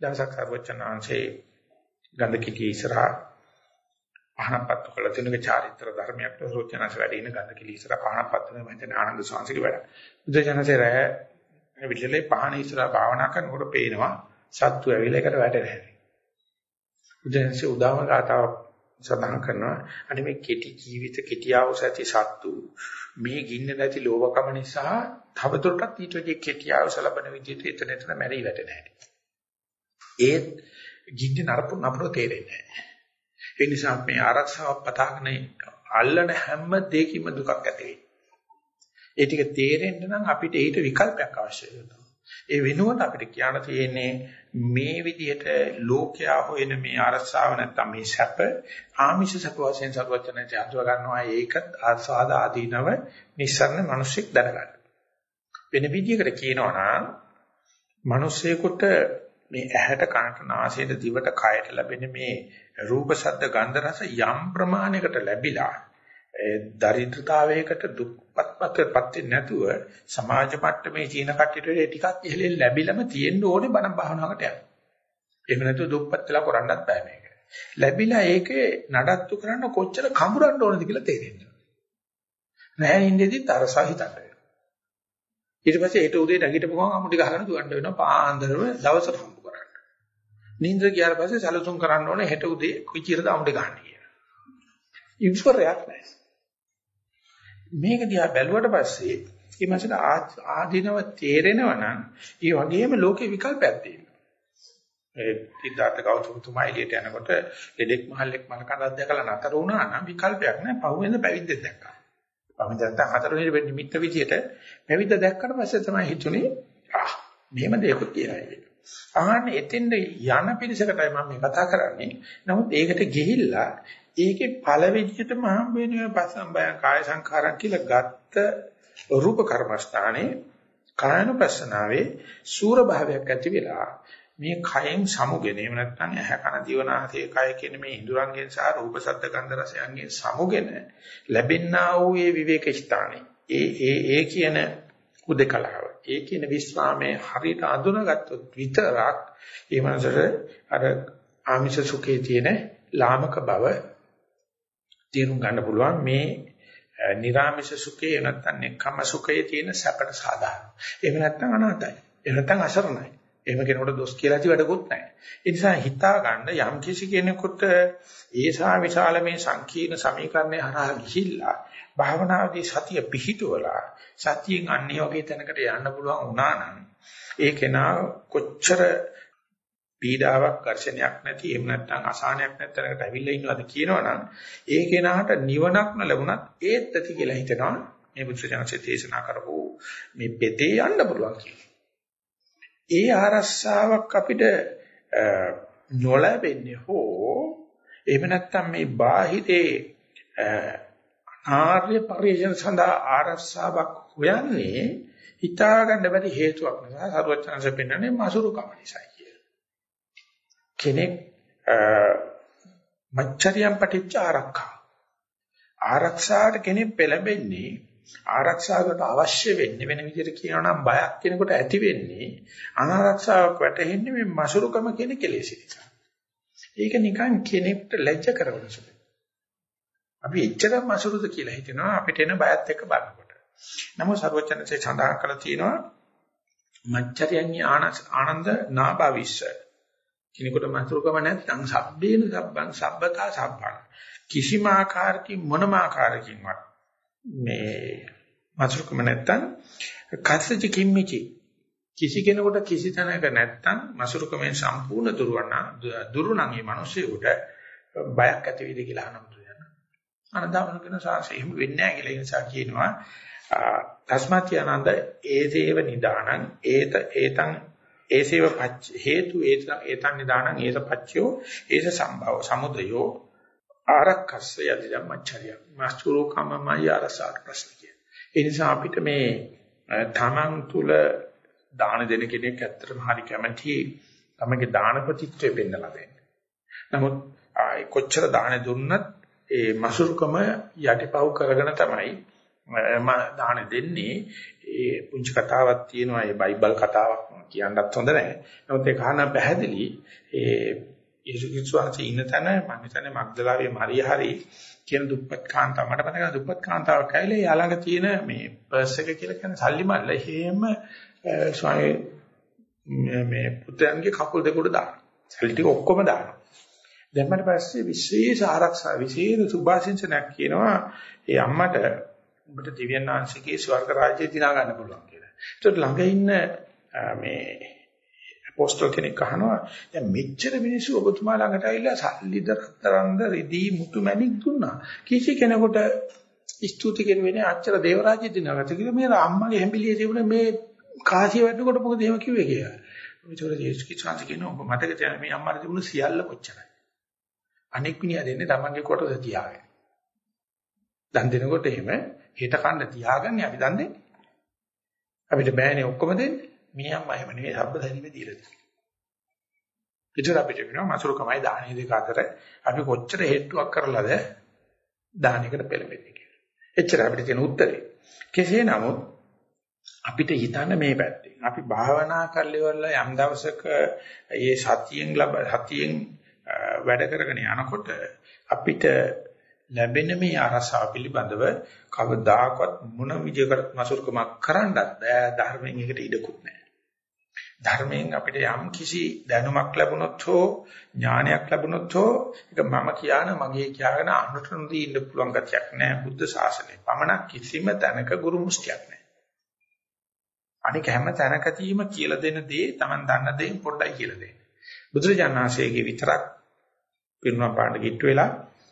දවසක් සර්වචනාංශේ ගඳ කිටි ඉස්සරහා පහනපත් කළ තුනක චාරිත්‍ර ධර්මයක් සර්වචනාංශ වැඩි ඉන ගඳ කිලි ඉස්සරහා පහනපත් වෙන මහින්ද ආනන්ද සාංශික වැඩ. බුදුජනසේ රැ විදලේ පහන ඉස්සරහා භාවනා කරනකොට පේනවා සත්තු ඇවිල්ලා එකට වැටෙන්නේ. බුදුන්සේ උදාම ගාතාවක් සඳහන් කරනවා අනේ මේ කෙටි ජීවිත කෙටියවස ඇති සත්තු මේ ගින්න නැති ලෝභකම නිසා තවදුරටත් ඊට වැඩි කෙටියවස ලබන විදිහට එතන එතන මැරි වැටෙන හැටි. ඒත් ගින්න නරපු නපුර තේරෙන්නේ නැහැ. ඒ නිසා මේ ආරක්ෂාවක් පතාගෙන අල්ලන හැම දෙයකින්ම දුකක් ඇති වෙයි. ඒ ටික තේරෙන්න නම් අපිට ඊට විකල්පයක් අවශ්‍යයි. ඒ වෙනුවට අපිට කියන්න තියෙන්නේ මේ විදිහට ලෝකයා හොයන මේ අරසාව නැත්තම් මේ සැප ආමිෂ සැප වශයෙන් සර්වචනයේ අඳුර ගන්නවා ඒකත් ආස්වාද ආදීනව නිස්සරණ මිනිස්සෙක් දැනගන්න. වෙන විදිහකට කියනවා නම් මිනිස්සෙකුට මේ ඇහැට කනට නාසයට දිවට කයට ලැබෙන මේ රූප ශබ්ද ගන්ධ රස යම් ප්‍රමාණයකට ලැබිලා දරිද්‍රතාවයකට දුක්පත්පත්පත් වෙන්නේ නැතුව සමාජ මට්ටමේ චීන කට්ටියට ටිකක් ඉහළින් ලැබිලම තියෙන්න ඕනේ බණ භාවනාවකට යන්න. එහෙම නැතුව දුක්පත් වෙලා කරන්නත් බෑ මේක. ලැබිලා ඒකේ නඩත්තු කරන්න කොච්චර කඹරන්න ඕනද කියලා තේරෙන්නේ. නැහැ ඉන්නේදිත් අරසා හිතන්න වෙනවා. ඊට පස්සේ ඒට උදේ නැගිටපු ගමන් අමුටි ගහගෙන දුවන්න වෙනවා පාන්දරම දවසට හම්බ කරන්න. නිින්ද ගියාට පස්සේ සැලසුම් කරන්න ඕනේ හෙට උදේ කොච්චරද අමුටි ගන්න කියලා. ඉන්ස්පරයක් නැහැ. මේක දිහා බැලුවට පස්සේ මේ මාසෙට ආධිනව තේරෙනවා නම් ඒ වගේම ලෝකේ විකල්පයක් තියෙනවා. ඒ සිද්ධාර්ථ ගෞතමතුමා එළියට යනකොට ලෙඩෙක් මහල්ලෙක් මලකඳක් දැකලා නතර වුණා නම් විකල්පයක් නැහැ. පහුවෙන්ද පැවිද්දෙක් දැක්කා. පහුවෙන්ද නැත්නම් හතරවෙනි නිමිත්ත විදියට පැවිද්ද දැක්කට පස්සේ තමයි හිතුනේ ආ මෙහෙම දෙයක් කියලා. ආන්න එතෙන්ද යන පිරිසකටයි මම මේ කතා කරන්නේ. නමුත් ඒකට ගිහිල්ලා ඒකේ පළවෙනියටම හම්බ වෙන පස්සම්බය කාය සංඛාරක් කියලා ගත්ත රූප කර්මස්ථානේ කායනුපස්සනාවේ සූර භාවයක් ඇති වෙලා මේ කයෙන් සමුගෙන එහෙම නැත්නම් ඇහැ කන දිවනාසය කය කියන මේ ඉඳුරංගෙන් සහ රූප ශබ්ද ගන්ධ රසයන්ගෙන් සමුගෙන ලැබෙනා වූ මේ විවේක ස්ථානේ ඒ ඒ ඒ කියන උදකලාව ඒ කියන විස්රාමයේ හරියට අඳුනගත්තොත් විතරක් ඒ මනසට අර ආමිෂ සුඛයේ තියෙන ලාමක බව තේරුම් ගන්න පුළුවන් මේ නිරාමිෂ සුඛේ නැත්නම් නෙක්ඛම් සුඛයේ තියෙන සැපට සාධාරණ. එහෙම නැත්නම් අනාතයි. එහෙම නැත්නම් අසරණයි. එහෙම කෙනෙකුට දොස් කියලා ඇති වැඩකුත් නැහැ. ඒ නිසා හිතා ගන්න යම් කිසි කෙනෙකුට ඒසා විශාල මේ සංකීර්ණ සමීකරණය හරහා ගිහිල්ලා භාවනාවේදී සතිය පිහිටුවලා සතියෙන් අන්නේ වගේ තැනකට යන්න පුළුවන් වුණා නම් ඒ කෙනා කොච්චර පීඩාවක් ඝර්ෂණයක් නැති එහෙම නැත්නම් අසහනයක් නැත්තරකට ඇවිල්ලා ඉන්නවද කියනවනම් ඒ කෙනාට නිවනක් ලැබුණත් ඒත් ඇති කියලා හිතනවා මේ බුදුසසුනේ දේශනා කරපු මේ පෙතේ යන්න පුළුවන් කියලා. ඒ ආරස්සාවක් අපිට නොලැබෙන්නේ හෝ එහෙම නැත්නම් මේ බාහිරේ ආර්ය පරිශන සඳහා ආරස්සාවක් හොයන්නේ හිතාගන්න බැරි හේතුවක් නිසා සරුවචනanse පෙන්වන්නේ මසුරුකම නිසායි. කෙනෙක් මච්චරියම් පටිච්ච ආරක්ෂා ආරක්ෂාවට කෙනෙක් පෙළඹෙන්නේ ආරක්ෂාවකට අවශ්‍ය වෙන්නේ වෙන විදිහට කියනවා නම් බයක් කෙනෙකුට ඇති වෙන්නේ අනාරක්ෂාවක් වැටෙන්නේ මේ මසුරුකම කියන කෙලෙස් නිසා. ඒක නිකන් කෙනෙක්ට ලැජ්ජ කරන සුළුයි. අපි එච්චර මසුරුද කියලා හිතනවා අපිට එන බයත් එක්ක බලනකොට. නමුත් සර්වචනසේ සඳහන් කරලා තියෙනවා මච්චරියන් ආනන්ද නාභවිස්ස කෙනෙකුට මතුරුකම නැත්නම් සබ්බේන සබ්බං සබ්බතා සබ්බං කිසිම ආකාරකින් මොනම ආකාරකින්වත් මේ මතුරුකම නැත්නම් කස්සච කිම්මිචි කිසි කෙනෙකුට කිසි තැනක නැත්නම් මසුරුකමෙන් සම්පූර්ණ දුරවන දුරුණන් මේ මිනිස්සුන්ට බයක් ඇති වෙයිද කියලා අහනවා කියන. අනදාමන කියන සාසෙ එහෙම වෙන්නේ නැහැ කියලා ඒ නිසා කියනවා තස්මාත් ආනන්ද ඒසේව නිදානං ඒත ඒතං ඒසේව පච්ච හේතු ඒතන් නිදානං ඒස පච්චයෝ ඒස සම්භව සමුදයෝ ආරක්කස්ස යදි ධම්මචර්ය මාස්තුරු කමමයි අරසාර ප්‍රශ්න කිය. ඒ නිසා අපිට මේ තමන් තුල දාන දෙන කෙනෙක් ඇත්තටම හරි කැමැති තමගේ දාන ප්‍රතිත්වය පෙන්නලා දෙන්න. නමුත් කොච්චර දාන දුන්නත් ඒ මසුරුකම යටිපව් කරගෙන තමයි මම දාන දෙන්නේ ඒ පුංචි කතාවක් තියෙනවා ඒ බයිබල් කතාවක් කියන්නත් හොඳ නැහැ. නමුත් ඒක අහන පැහැදිලි ඒ යේසුස් ක්‍රිස්තුස් ඉන්න තැන මම හිතන්නේ මග්දලාවේ මරිය හරි කියන දුප්පත් කාන්තාව මට මතකයි දුප්පත් කාන්තාවක් ඇවිල්ලා යා ළඟ තියෙන මේ පර්ස් එක කියලා කියන්නේ සල්ලි මල්ල එහෙම ස්වාමී මේ පුතයන්ගේ කකුල් දෙක උඩ දානවා. සල්ලි ටික ඔක්කොම දානවා. දැම්මට පස්සේ විශේෂ ආරක්ෂා විශේෂ සුභාශිංසනයක් කියනවා ඒ අම්මට ඔබට දිව්‍යන් ආංශිකේ ස්වර්ග රාජ්‍යය දිනා ගන්න පුළුවන් කියලා. ඒකට ළඟ ඉන්න මේ අපෝස්තල් කෙනෙක් අහනවා දැන් මෙච්චර මිනිස්සු ඔබතුමා ළඟට ඇවිල්ලා සල්ලිද රත්තරන්ද රිදී මුතු මැණික් දුන්නා. කිසි කෙනෙකුට ස්තුති කෙරුවේ අච්චර දේවරාජ්‍ය දිනාගත කියලා මේ අම්මගේ හැඹිලියේ තිබුණ මේ කාසිය වැටෙනකොට මොකද එහෙම කිව්වේ කියලා. ඒතකොට ජේසුස් කිචාන්ති කියනවා ඔබ මතක තියාගන්න මේ අම්මාට තිබුණ සියල්ල කොච්චරයි. අනෙක් මිනිහා දෙන්නේ තමන්ගේ කොටස තියාගෙන. දන් දෙනකොට එහෙම හිත කන්න තියාගන්නේ අපි දන් දෙන්නේ. අපිට බෑනේ ඔක්කොම දෙන්නේ. මේ අම්මා එහෙම නෙවෙයි සබ්බදරිමේ දීලා තියෙන්නේ. ඒතර අපිට වෙනවා මසුරුකමයි දාහනේ දෙක අතර අපි කොච්චර හේතුවක් කරලාද දාහනයකට පෙළඹෙන්නේ කියලා. එච්චර අපිට තියෙන උත්තරේ. කෙසේ නමුත් අපිට හිතන්න මේ පැත්තෙන්. අපි භාවනා කරලා යම් දවසක මේ සතියෙන් ලබ සතියෙන් වැඩ කරගෙන යනකොට අපිට ලැබෙන මේ අරසාව පිළිබඳව කවදාකවත් මොන විදියකට මසුරුකමක් කරන්නත් බෑ ධර්මයෙන් එකට ඉඩකුත් නැහැ. ධර්මයෙන් අපිට යම් කිසි දැනුමක් ලැබුණොත් හෝ ඥානයක් ලැබුණොත් හෝ ඒක මම කියන මගේ කියන අනුට නොදී ඉන්න පුළුවන් ගතියක් නැහැ බුද්ධ ශාසනය. පමණක් කිසිම තැනක ගුරු මුස්තියක් නැහැ. අනික හැම තැනකදීම කියලා දෙන දේ Taman දන්න දේ පොඩ්ඩයි කියලා දෙන්නේ. බුදුරජාණන්සේගේ විතරක් පිරුණා පාඩ කිට්ටු වෙලා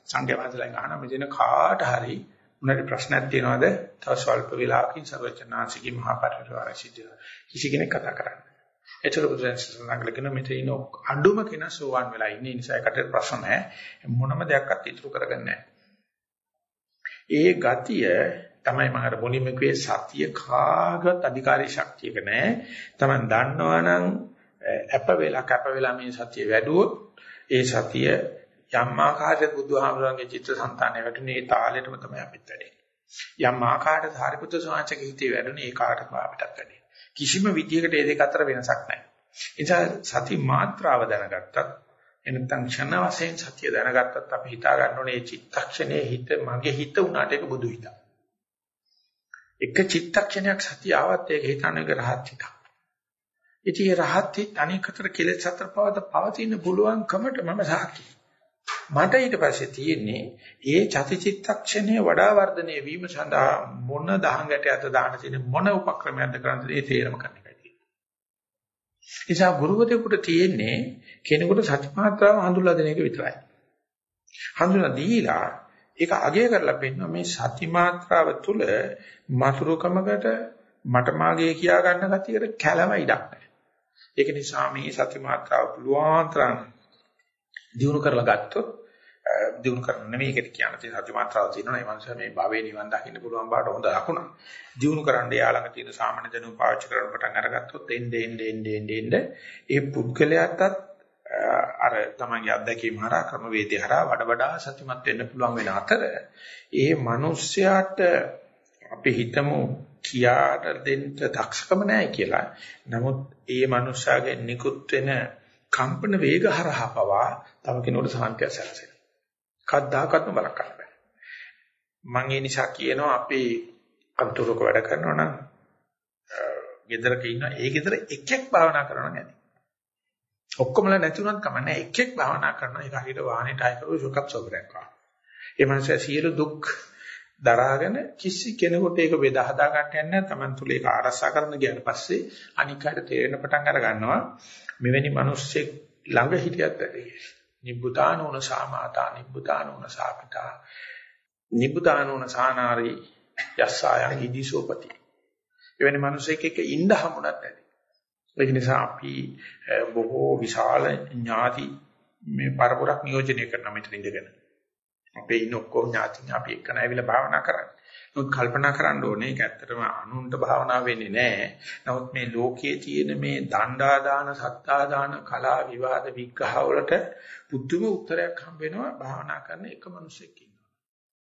සංඝයා වහන්සේලා අහන මෙදින කාට හරි උනට ප්‍රශ්නයක් තියෙනවද? තව ස්වල්ප වෙලාවකින් සර්වචනාංශිකේ මහා පරිවර්තන සිද්ධ කිසි කෙනෙක් කතා කරන්නේ. ඒතර බුදුරජාණන් කියන මෙතන ඉන්න අඩුම කෙනා සෝවන් වෙලා ඉන්නේ නිසා ඒකට ප්‍රශ්න නැහැ. මොනම දෙයක්වත් ඉතුරු කරගන්නේ ඒ ගතිය තමයි මම අර මුලින්ම කිව්වේ සතිය කාගත් අධිකාරී ශක්තියක නැහැ. Taman දන්නවනම් අප වෙලා කැප වෙලා මේ සතිය වැඩුවොත් ඒ සතිය යම් ආකාරයක බුදුහාමුදුරන්ගේ චිත්තසංතානය වැටුනේ ඒ තාලෙටම තමයි අපිට වැඩේ. යම් ආකාරයක සාරිපුත්‍ර ස්වාමීන්ගේ හිතේ වැටුනේ ඒ කාටම අපිටත් වැඩේ. කිසිම විදියකට මේ දෙක අතර වෙනසක් නැහැ. ඒ නිසා සති මාත්‍රාව දැනගත්තත් එනතන් ක්ෂණ වශයෙන් සතිය දැනගත්තත් අපි හිතා ගන්න ඕනේ මේ චිත්තක්ෂණයේ හිත මගේ හිත උනාට ඒක බුදු හිත. එක චිත්තක්ෂණයක් සතිය ආවත් ඒක හිතන්නේ රහත් හිතක්. ඉතින් රහත් හිත අනිකතර කෙලෙස් අතර පවත පවතින පුළුවන්කමට මම සාක්ෂි. මට ඊට පස්සේ තියෙන්නේ ඒ චතිචිත්තක්ෂණය වඩා වර්ධනය වීම සඳහා මොන දහංගට අත දාන තියෙන මොන උපක්‍රමයක්ද කරන්නේ ඒ තේරම ගන්න එකයි තියෙන්නේ. නිසා ගුරුවරයෙකුට තියෙන්නේ කෙනෙකුට සත්‍යමාත්‍රාව හඳුල්ලා දෙන එක විතරයි. හඳුනා දීලා ඒක අගය කරලා පෙන්නන මේ සත්‍යමාත්‍රාව තුල මතුරුකමකට මට මාගේ කියා ගන්න කතියට කැළම ඉඩක් නැහැ. ඒක නිසා මේ සත්‍යමාත්‍රාව පුළුවන් තරම් දිනු කරලා ගත්තොත් දිනු කරන්න නෙමෙයි ඒකට කියන තියෙන සත්‍ය මාත්‍රාව තියෙනවා ඒ මනුස්සයා මේ භවයේ නිවන් දකින්න පුළුවන් බාට හොඳ ලකුණක්. දිනු කරන්න යාළඟ තියෙන සාමාන්‍ය දැනුම පාවිච්චි කරන පටන් අරගත්තොත් එන්නේ එන්නේ එන්නේ එන්නේ ඒ පුද්ගලයාටත් අර තමන්ගේ අත්දැකීම් හරහා ක්‍රම වේදේ හරහා වඩා වඩා සත්‍යමත් වෙන්න පුළුවන් වෙන අතර ඒ මිනිස්යාට අපි හිතමු කියාට දෙන්න දක්ෂකම නැහැ කියලා. නමුත් ඒ මිනිස්යාගේ නිකුත් වෙන කම්පන වේග හරහා පවා තව කෙනෙකුට සාන්තිය සැලසෙනවා. කද්දාකත්ම බලක් ගන්න බෑ. මම ඒ නිසා කියනවා අපි අන්තරක වැඩ කරනවා නම් ගෙදරක ඉන්න ඒ ගෙදර එකෙක් භාවනා කරනවා නැති. ඔක්කොමලා නැතුණත් කමන්නේ එකෙක් භාවනා කරනවා ඒක හරියට වාහනේ ටයර් කරු ෂොක් සොබරයක් වගේ. ඒ මනුස්සයා සියලු දුක් දරාගෙන කිසි කෙනෙකුට ඒක බෙදා හදා ගන්න යන්නේ නැහැ. Taman තුල ඒක ආරසා කරන ගියාට පස්සේ අනික් අයට තේරෙන පටන් අර ගන්නවා. මෙවැනි මිනිස්සෙක් ළඟ හිටියත් ඇති. නිබ්බුතානෝන සාමාතා නිබ්බුතානෝන සාපිතා නිබ්බුතානෝන සානාරි යස්සායන් ඉදිසෝපති. එවැනි මිනිස්සෙක් එක්ක ඉන්න හමුණත් ඇති. ඒක නිසා අපි බොහෝ විශාල ඥාති මේ පරපුරක් නියෝජනය කරන මෙතන ඉඳගෙන. අපේ ඉන්න ඔක්කොම ඥාතින් අපි එක්කන ඇවිල්ලා භාවනා කරන්නේ. නමුත් කල්පනා කරන්න ඕනේ ඒක ඇත්තටම අනුන්ට භාවනා වෙන්නේ නැහැ. නමුත් මේ ලෝකයේ තියෙන මේ දණ්ඩා දාන, සත්තා දාන, කලා විවාද විග්‍රහ වලට පුදුම උත්තරයක් හම්බ වෙනවා භාවනා කරන එක මිනිසෙක්